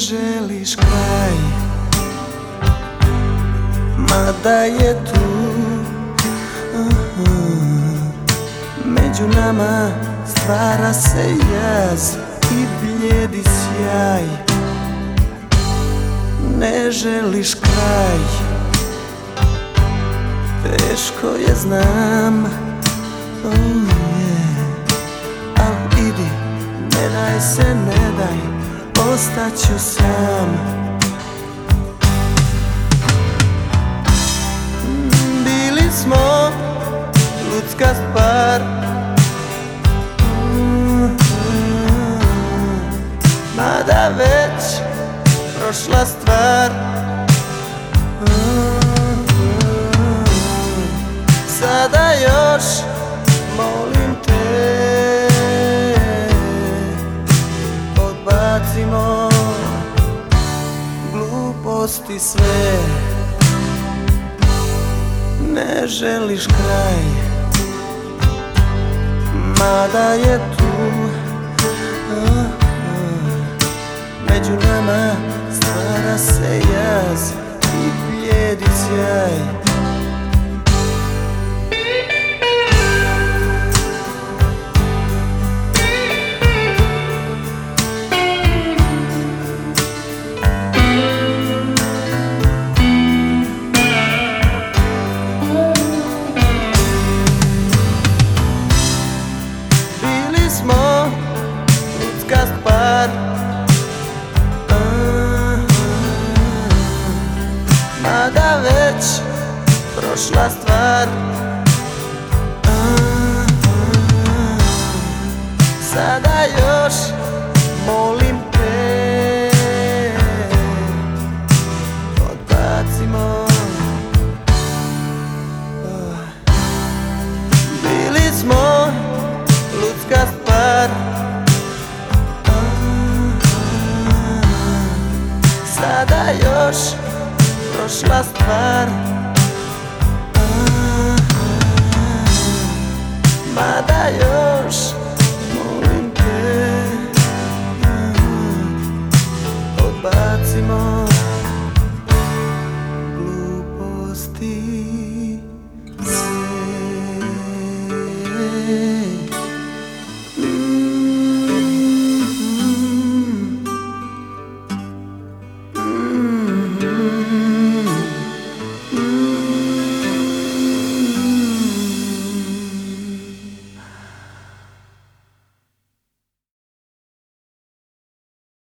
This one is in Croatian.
želiš kraj. Mada je tu Među nama stvara se jaz i bljedi sjaj. Ne želiš kraj. Teško je znam. Oh yeah. Al idi, ne daj se, ne daj Ostaću sam. Bili smo ljudska stvar. Mada već prošla stvar. Sada još gluposti sve. Ne želiš kraj Mada je tu. Među nama stvara se jaz I blijedi sjaj prošla stvar. Sada još molim te Odbacimo. Bili smo ljudska stvar. Sada još prošla stvar forcément